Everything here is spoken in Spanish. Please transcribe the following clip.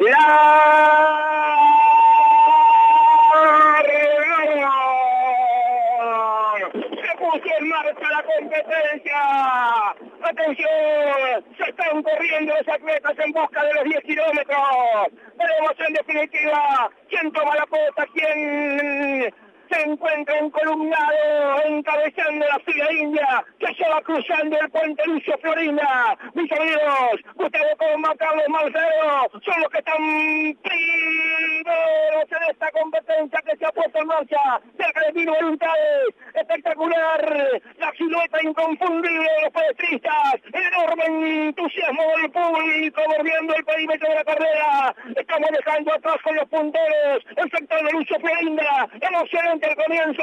Se puso en marcha la competencia. Atención, se están corriendo los atletas en busca de los 10 kilómetros. Veremos en definitiva quién toma la pota, quién encuentra encolumnado, encabezando la fila india, que se va cruzando el puente Lucio Florinda. Mis amigos, Gustavo Coma, Carlos Marcelo, son los que están competencia que se ha puesto en marcha, cerca de mil voluntades, espectacular, la silueta inconfundible de los pedestristas, el enorme entusiasmo del público volviendo el perímetro de la carrera, estamos dejando atrás con los punteros, el sector de Lucio Florinda, emocionante el comienzo.